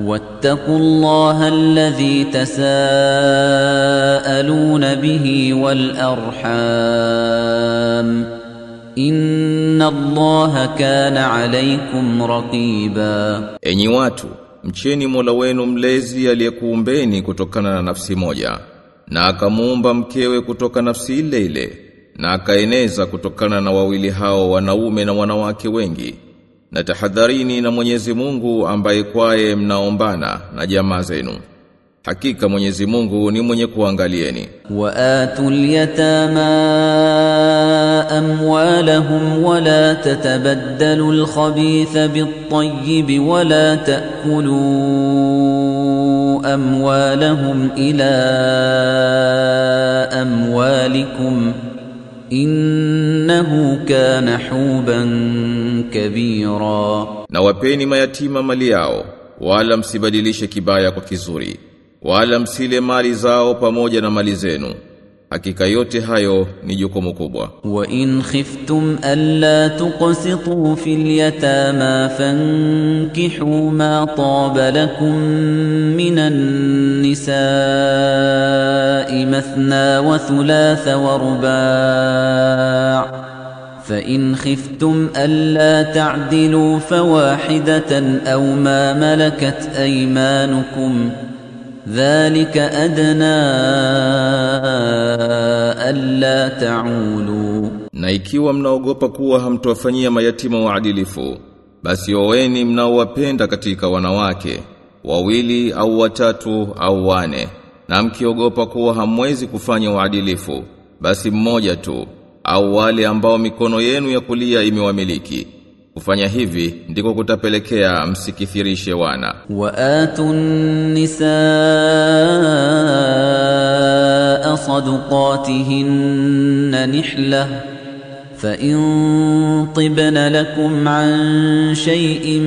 واتقوا الله الذي تساءلون به والارحام ان الله كان عليكم رقيبا Enyi watu, mcheni Mola wenu mlezi aliyekuumbeni kutokana na nafsi moja, na akamuumba mkewe kutoka nafsi ile ile, na akaeneza kutokana na wawili hao wanaume na wanawake wengi. Na tahadharini na Mwenyezi Mungu ambaye kwaye mnaombana na jamaa zenu. Hakika Mwenyezi Mungu ni mwenye kuangalieni. وآتوا اليتامى أموالهم ولا تتبدلوا الخبيث بالطيب ولا تأكلوا أموالهم إلى أموالكم إنه كان حوبا kabira. Na wapeni mayatima mali yao wala msibadilishe kibaya kwa kizuri wala msile mali zao pamoja na mali zenu. Hakika yote hayo ni jukumu kubwa. Wa in khiftum alla tuqsitu fil yatama fankihu ma taba lakum minan nisaa mathna wa thulatha wa ruba' فإن خفتم ألا تعدلوا فواحدة أو ما ملكت أيمانكم ذلك أدنى ألا تعولوا Na ikiwa mnaogopa kuwa hamtowafanyia mayatima waadilifu, basi oweni mnaowapenda katika wanawake, wawili au watatu au wane. Na mkiogopa kuwa hamwezi kufanya uadilifu, basi mmoja tu, au wale ambao mikono yenu ya kulia imewamiliki. Kufanya hivi ndiko kutapelekea msikithirishe wana. وآتوا النساء صدقاتهن نحلة فإن طبن لكم عن شيء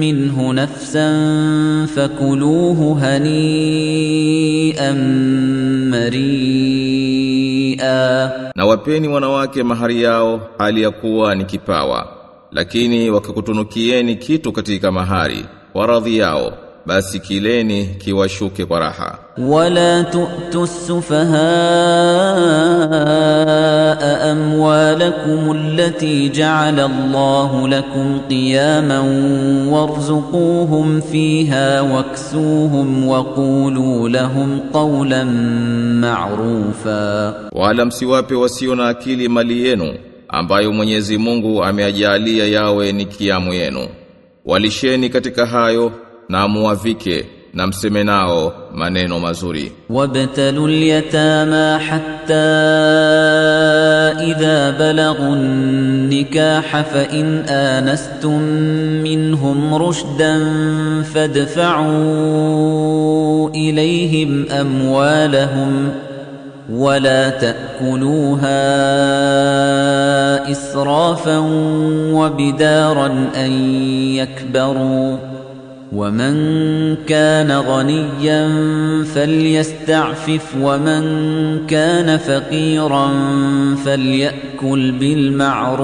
منه نفسا فكلوه هنيئا مريئا Na wapeni wanawake mahari yao hali ya kuwa ni kipawa. Lakini wakikutunukieni kitu katika mahari, kwa radhi yao, basi kileni kiwashuke kwa raha. ولا تؤتوا السفهاء التي جعل الله لكم قياما وارزقوهم فيها واكسوهم وقولوا لهم قولا معروفا Wala msiwape wasio na akili mali yenu, ambayo Mwenyezi Mungu ameajalia yawe ni kiamu yenu. Walisheni katika hayo na muwavike na mseme nao maneno mazuri. وابتلوا اليتامى حتى إذا بلغوا النكاح فإن آنستم منهم رشدا فادفعوا إليهم أموالهم ولا تأكلوها إسرافا وبدارا أن يكبروا ومن كان غنيا فليستعفف ومن كان فقيرا فليأكل بالمعروف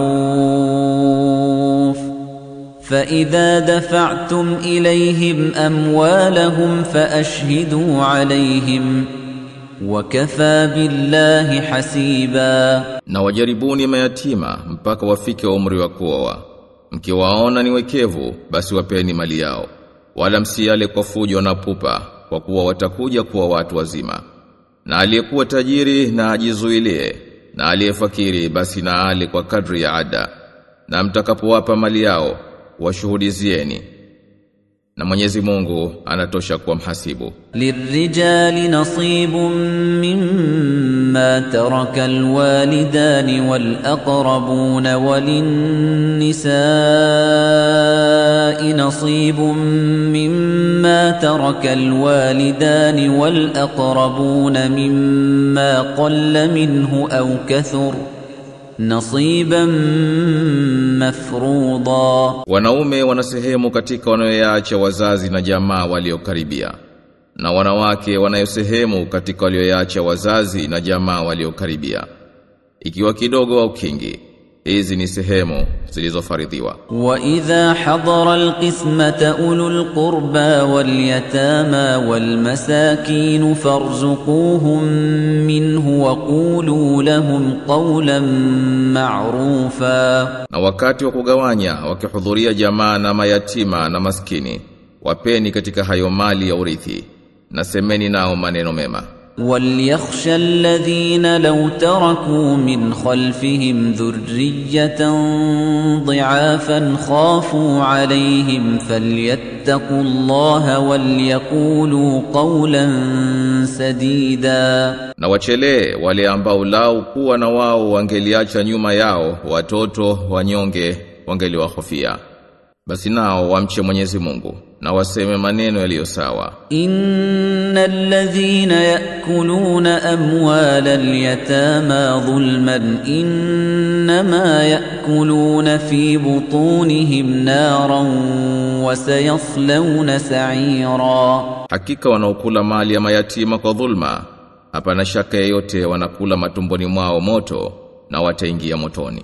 فإذا دفعتم إليهم أموالهم فأشهدوا عليهم وكفى بالله حسيبا Na wajaribuni mayatima mpaka wafike umri wa kuoa. Mkiwaona ni wekevu, basi. Wala msiale kwa fujo na pupa, kwa kuwa watakuja kuwa watu wazima. Na aliyekuwa tajiri na ajizuilie, na aliyefakiri basi na ale kwa kadri ya ada. Na mtakapowapa mali yao, washuhudizieni. Na Mwenyezi Mungu anatosha kuwa mhasibu. للرجال نصيب مما ترك الوالدان والأقربون وللنساء نصيب مما ترك الوالدان والأقربون مما قل منه أو كثر nasiban mafruḍa. Wanaume wana sehemu katika wanayoyaacha wazazi na jamaa waliokaribia na wanawake wanayo sehemu katika walioyaacha wazazi na jamaa waliokaribia ikiwa kidogo au kingi hizi ni sehemu zilizofaridhiwa. Wa idha hadara alqismata ulul qurba wal yatama wal masakin farzuquhum minhu wa qulu lahum qawlan ma'rufa. Na wakati wa kugawanya wakihudhuria jamaa na mayatima na maskini wapeni katika hayo mali ya urithi na semeni nao maneno mema. وليخشى الذين لو تركوا من خلفهم ذرية ضعافا خافوا عليهم فليتقوا الله وليقولوا قولا سديدا Na wachelee wale ambao lau kuwa na wao wangeliacha nyuma yao watoto wanyonge wangeliwahofia. Basi nao wamche Mwenyezi Mungu na waseme maneno yaliyo sawa. Innal ladhina yakuluna amwala alyatama dhulman inma yakuluna fi butunihim naran wa sayaslawna sa'ira. Hakika wanaokula mali ya mayatima kwa dhulma hapana shaka yote wanakula matumboni mwao moto na wataingia motoni.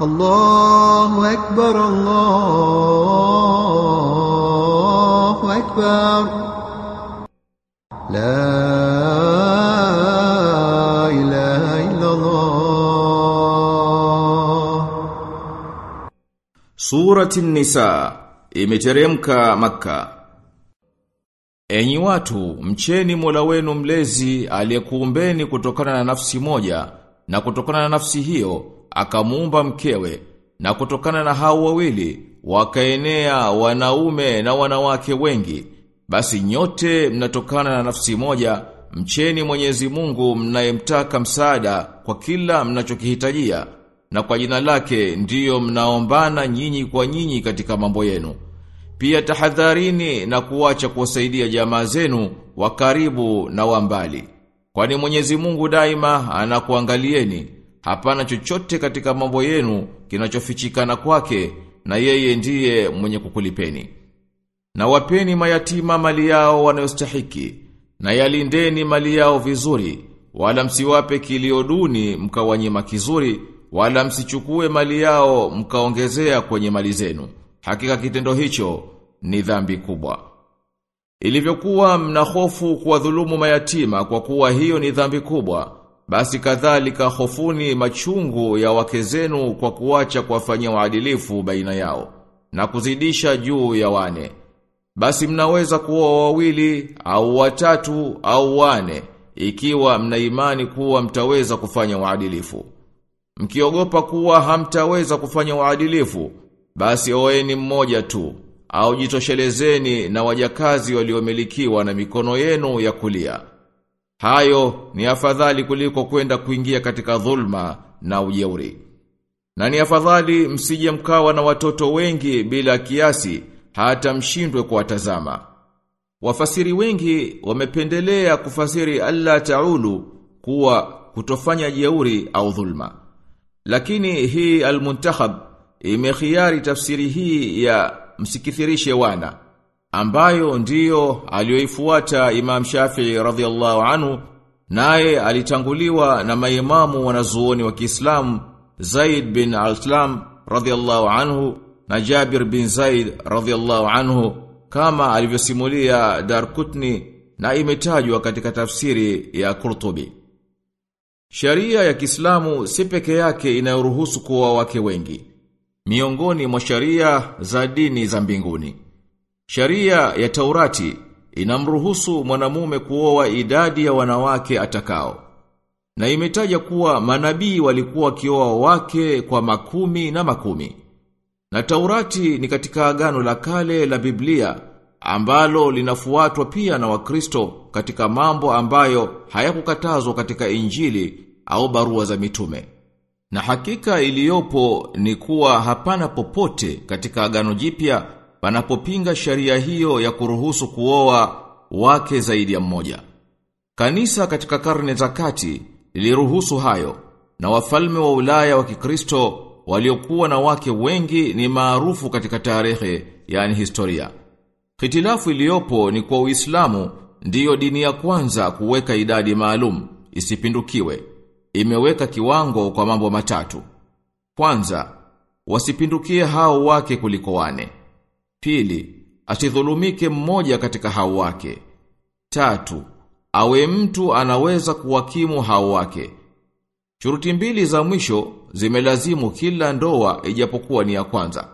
Allahu akbar Allah. الله أكبر لا إله إلا الله Surati Nisa imeteremka Makka. Enyi watu, mcheni Mola wenu mlezi aliyekuumbeni kutokana na nafsi moja na kutokana na nafsi hiyo akamuumba mkewe na kutokana na hao wawili wakaenea wanaume na wanawake wengi basi nyote mnatokana na nafsi moja mcheni Mwenyezi Mungu mnayemtaka msaada kwa kila mnachokihitajia na kwa jina lake ndiyo mnaombana nyinyi kwa nyinyi katika mambo yenu. Pia tahadharini na kuacha kuwasaidia jamaa zenu wa karibu na wa mbali. Kwani Mwenyezi Mungu daima anakuangalieni. Hapana chochote katika mambo yenu kinachofichikana kwake na yeye ndiye mwenye kukulipeni. Na wapeni mayatima mali yao wanayostahiki na yalindeni mali yao vizuri wala msiwape kilio duni mkawanyima kizuri wala msichukue mali yao mkaongezea kwenye mali zenu. Hakika kitendo hicho ni dhambi kubwa. Ilivyokuwa mnahofu kuwadhulumu mayatima kwa kuwa hiyo ni dhambi kubwa, basi kadhalika hofuni machungu ya wake zenu kwa kuacha kuwafanyia uadilifu baina yao na kuzidisha juu ya wane. Basi mnaweza kuwa wawili au watatu au wane ikiwa mna imani kuwa mtaweza kufanya uadilifu. Mkiogopa kuwa hamtaweza kufanya uadilifu, basi oeni mmoja tu, au jitoshelezeni na wajakazi waliomilikiwa na mikono yenu ya kulia. Hayo ni afadhali kuliko kwenda kuingia katika dhulma na ujeuri. Na ni afadhali msije mkawa na watoto wengi bila kiasi hata mshindwe kuwatazama. Wafasiri wengi wamependelea kufasiri alla taulu kuwa kutofanya jeuri au dhulma. Lakini hii al-muntakhab imekhiari tafsiri hii ya msikithirishe wana ambayo ndiyo aliyoifuata Imam Shafi'i radhiallahu anhu naye alitanguliwa na maimamu wanazuoni wa Kiislamu Zaid bin Al-Islam radhiallahu anhu na Jabir bin Zaid radhiallahu anhu kama alivyosimulia Darkutni na imetajwa katika tafsiri ya Qurtubi. Sharia ya Kiislamu si peke yake inayoruhusu kuwa wake wengi. Miongoni mwa sharia za dini za mbinguni. Sharia ya Taurati inamruhusu mwanamume kuoa idadi ya wanawake atakao. Na imetaja kuwa manabii walikuwa kioa wake kwa makumi na makumi. Na Taurati ni katika agano la kale la Biblia ambalo linafuatwa pia na Wakristo katika mambo ambayo hayakukatazwa katika Injili au barua za mitume. Na hakika iliyopo ni kuwa hapana popote katika agano jipya panapopinga sharia hiyo ya kuruhusu kuoa wake zaidi ya mmoja. Kanisa katika karne za kati liliruhusu hayo na wafalme wa Ulaya wa Kikristo waliokuwa na wake wengi ni maarufu katika tarehe yani historia. Hitilafu iliyopo ni kwa Uislamu ndiyo dini ya kwanza kuweka idadi maalum isipindukiwe. Imeweka kiwango kwa mambo matatu. Kwanza, wasipindukie hao wake kuliko wane. Pili, asidhulumike mmoja katika hao wake. Tatu, awe mtu anaweza kuwakimu hao wake. Shuruti mbili za mwisho zimelazimu kila ndoa ijapokuwa ni ya kwanza.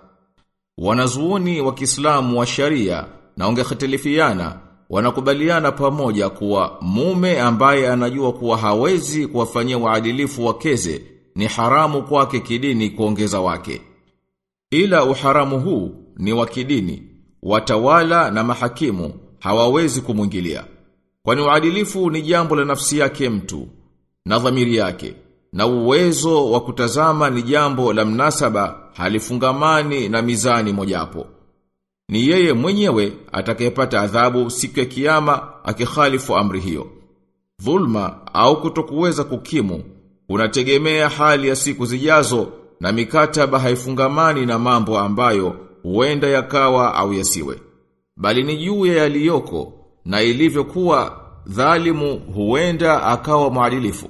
Wanazuoni wa Kiislamu wa sharia na ungekhitilifiana wanakubaliana pamoja kuwa mume ambaye anajua kuwa hawezi kuwafanyia waadilifu wakeze ni haramu kwake kidini kuongeza wake. Ila uharamu huu ni wa kidini, watawala na mahakimu hawawezi kumwingilia. Kwani uadilifu ni jambo la nafsi yake mtu na dhamiri yake na uwezo wa kutazama ni jambo la mnasaba halifungamani na mizani mojapo. Ni yeye mwenyewe atakayepata adhabu siku ya kiyama akikhalifu amri hiyo. Dhulma au kutokuweza kukimu unategemea hali ya siku zijazo na mikataba haifungamani na mambo ambayo huenda yakawa au yasiwe. Bali ni juu ya yaliyoko na ilivyokuwa dhalimu huenda akawa mwadilifu.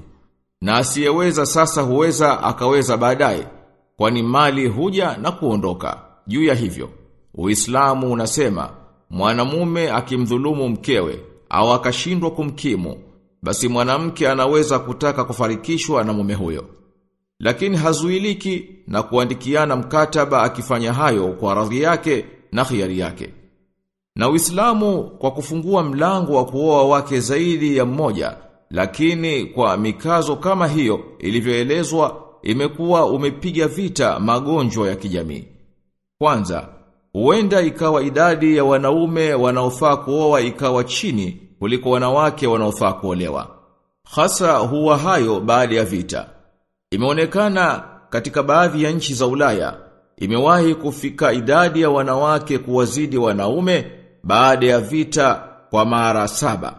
Na asiyeweza sasa huweza akaweza baadaye kwani mali huja na kuondoka. Juu ya hivyo, Uislamu unasema mwanamume akimdhulumu mkewe au akashindwa kumkimu, basi mwanamke anaweza kutaka kufarikishwa na mume huyo. Lakini hazuiliki na kuandikiana mkataba akifanya hayo kwa radhi yake na khiari yake. Na Uislamu kwa kufungua mlango wa kuoa wake zaidi ya mmoja, lakini kwa mikazo kama hiyo ilivyoelezwa imekuwa umepiga vita magonjwa ya kijamii. Kwanza, huenda ikawa idadi ya wanaume wanaofaa kuoa ikawa chini kuliko wanawake wanaofaa kuolewa. Hasa huwa hayo baada ya vita. Imeonekana katika baadhi ya nchi za Ulaya imewahi kufika idadi ya wanawake kuwazidi wanaume baada ya vita kwa mara saba.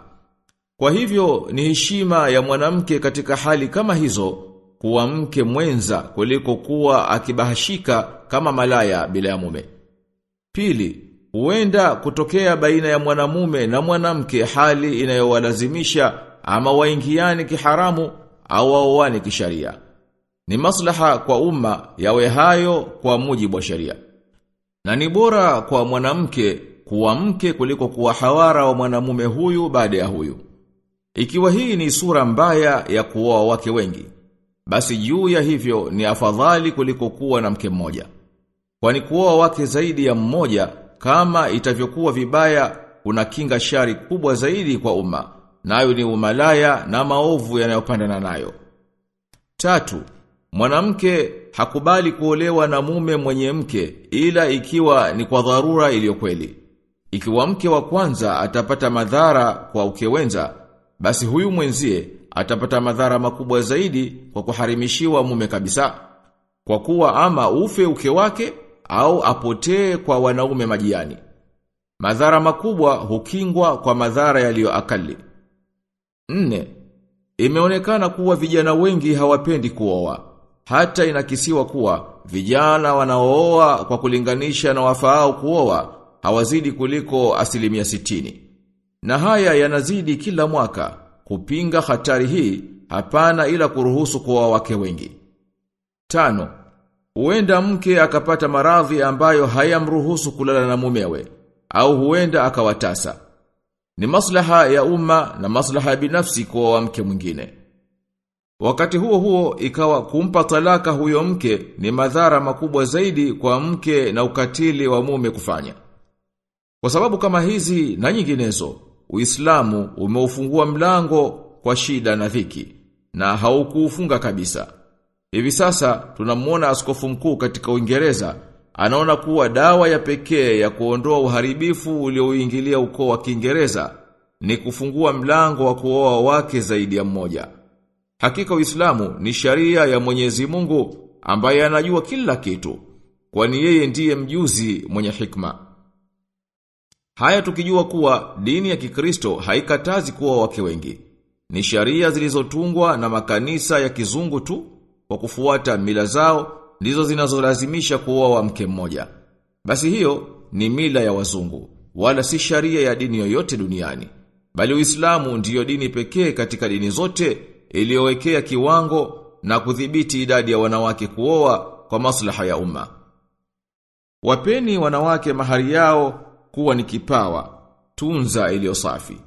Kwa hivyo ni heshima ya mwanamke katika hali kama hizo kuwa mke mwenza kuliko kuwa akibahashika kama malaya bila ya mume. Pili, huenda kutokea baina ya mwanamume na mwanamke hali inayowalazimisha ama waingiani kiharamu au waoane kisharia. Ni maslaha kwa umma yawe hayo kwa mujibu wa sheria. Na ni bora kwa mwanamke kuwa mke kuliko kuwa hawara wa mwanamume huyu baada ya huyu. Ikiwa hii ni sura mbaya ya kuoa wake wengi, basi juu ya hivyo ni afadhali kuliko kuwa na mke mmoja. Kwani kuoa wake zaidi ya mmoja kama itavyokuwa vibaya kuna kinga shari kubwa zaidi kwa umma, nayo ni umalaya na maovu yanayopandana nayo. Tatu, mwanamke hakubali kuolewa na mume mwenye mke ila ikiwa ni kwa dharura iliyokweli. Ikiwa mke wa kwanza atapata madhara kwa ukewenza, basi huyu mwenzie atapata madhara makubwa zaidi kwa kuharimishiwa mume kabisa. Kwa kuwa ama ufe uke wake au apotee kwa wanaume majiani. Madhara makubwa hukingwa kwa madhara yaliyo akali. Nne, imeonekana kuwa vijana wengi hawapendi kuoa. Hata inakisiwa kuwa vijana wanaooa kwa kulinganisha na wafaao kuoa hawazidi kuliko asilimia sitini. Na haya yanazidi kila mwaka kupinga hatari hii hapana ila kuruhusu kuoa wake wengi. Tano, huenda mke akapata maradhi ambayo hayamruhusu kulala na mumewe au huenda akawatasa. Ni maslaha ya umma na maslaha ya binafsi kuoa mke mwingine. Wakati huo huo ikawa kumpa talaka huyo mke ni madhara makubwa zaidi kwa mke na ukatili wa mume kufanya. Kwa sababu kama hizi na nyinginezo, Uislamu umeufungua mlango kwa shida na dhiki na haukuufunga kabisa. Hivi sasa tunamuona askofu mkuu katika Uingereza anaona kuwa dawa ya pekee ya kuondoa uharibifu ulioingilia ukoo wa Kiingereza ni kufungua mlango wa kuoa wake zaidi ya mmoja. Hakika Uislamu ni sharia ya Mwenyezi Mungu ambaye anajua kila kitu, kwani yeye ndiye mjuzi mwenye hikma. Haya tukijua kuwa dini ya Kikristo haikatazi kuwa wake wengi. Ni sharia zilizotungwa na makanisa ya kizungu tu kwa kufuata mila zao ndizo zinazolazimisha kuoa mke mmoja. Basi hiyo ni mila ya wazungu, wala si sharia ya dini yoyote duniani. Bali Uislamu ndiyo dini pekee katika dini zote iliyowekea kiwango na kudhibiti idadi ya wanawake kuoa kwa maslaha ya umma. Wapeni wanawake mahari yao kuwa ni kipawa, tunza iliyo safi.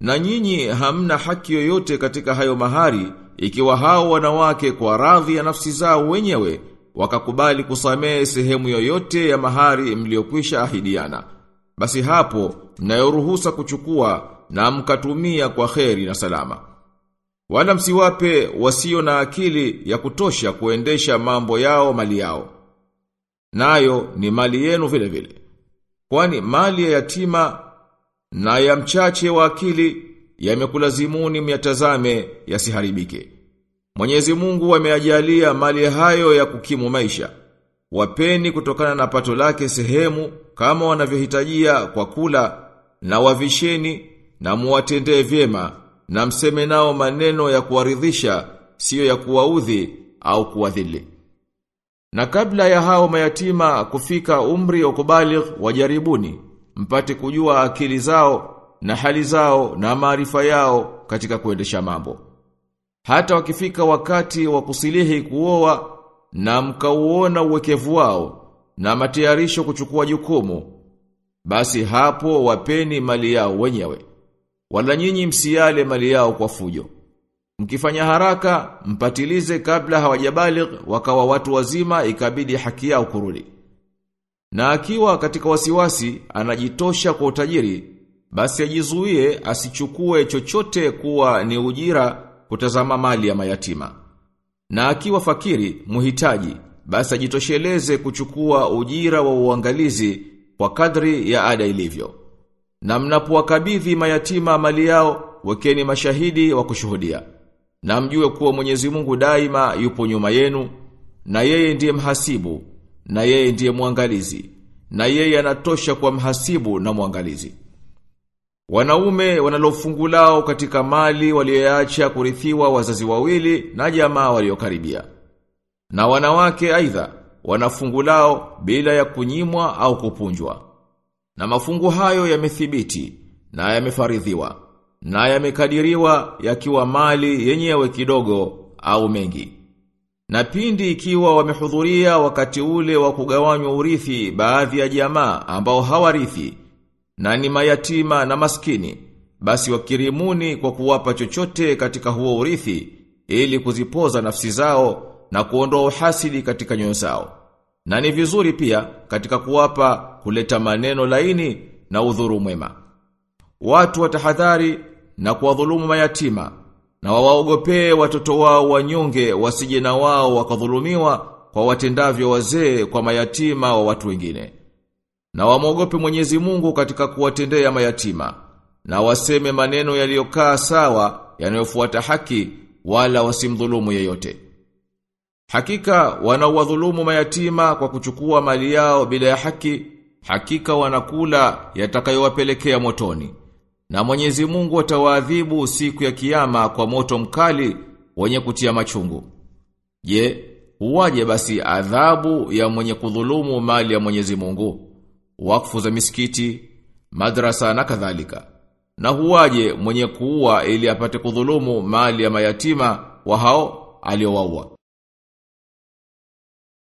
Na nyinyi hamna haki yoyote katika hayo mahari ikiwa hao wanawake kwa radhi ya nafsi zao wenyewe wakakubali kusamehe sehemu yoyote ya mahari mliokwisha ahidiana. Basi hapo mnayoruhusa kuchukua na mkatumia kwa kheri na salama. Wala msiwape wasio na akili ya kutosha kuendesha mambo yao mali yao. Nayo ni mali yenu vile vile. Kwani mali ya yatima na ya mchache wa akili yamekulazimuni myatazame yasiharibike. Mwenyezi Mungu ameajalia mali hayo ya kukimu maisha. Wapeni kutokana na pato lake sehemu kama wanavyohitajia kwa kula na wavisheni na muwatendee vyema na mseme nao maneno ya kuwaridhisha siyo ya kuwaudhi au kuwadhili. Na kabla ya hao mayatima kufika umri wa kubaligh wajaribuni mpate kujua akili zao na hali zao na maarifa yao katika kuendesha mambo. Hata wakifika wakati wa kusilihi kuoa na mkauona uwekevu wao na matayarisho kuchukua jukumu, basi hapo wapeni mali yao wenyewe. Wala nyinyi msiale mali yao kwa fujo. Mkifanya haraka, mpatilize kabla hawajabaligh wakawa watu wazima ikabidi haki yao kurudi. Na akiwa katika wasiwasi anajitosha kwa utajiri, basi ajizuie asichukue chochote kuwa ni ujira kutazama mali ya mayatima. Na akiwa fakiri, muhitaji, basi ajitosheleze kuchukua ujira wa uangalizi kwa kadri ya ada ilivyo. Na mnapowakabidhi mayatima mali yao, wekeni mashahidi wa kushuhudia. Na mjue kuwa Mwenyezi Mungu daima yupo nyuma yenu, na yeye ndiye mhasibu, na yeye ndiye mwangalizi, na yeye anatosha kwa mhasibu na mwangalizi. Wanaume wanalofungulao katika mali walioacha kurithiwa wazazi wawili na jamaa waliokaribia. Na wanawake aidha wanafungulao bila ya kunyimwa au kupunjwa. Na mafungu hayo yamethibiti na yamefaridhiwa na yamekadiriwa yakiwa mali yenyewe kidogo au mengi. Na pindi ikiwa wamehudhuria wakati ule wa kugawanywa urithi baadhi ya jamaa ambao hawarithi na ni mayatima na maskini, basi wakirimuni kwa kuwapa chochote katika huo urithi ili kuzipoza nafsi zao na kuondoa uhasidi katika nyoyo zao. Na ni vizuri pia katika kuwapa kuleta maneno laini na udhuru mwema. Watu watahadhari na kuwadhulumu mayatima na wawaogopee watoto wao wanyonge wasije na wao wakadhulumiwa kwa watendavyo wazee kwa mayatima wa watu wengine. Na wamwogope Mwenyezi Mungu katika kuwatendea mayatima na waseme maneno yaliyokaa sawa yanayofuata haki wala wasimdhulumu yeyote. Hakika wanawadhulumu mayatima kwa kuchukua mali yao bila ya haki, hakika wanakula yatakayowapelekea motoni. Na Mwenyezi Mungu atawaadhibu siku ya kiyama kwa moto mkali wenye kutia machungu. Je, huwaje basi adhabu ya mwenye kudhulumu mali ya Mwenyezi Mungu? Wakfu za misikiti, madrasa na kadhalika. Na huwaje mwenye kuua ili apate kudhulumu mali ya mayatima wa hao aliowaua?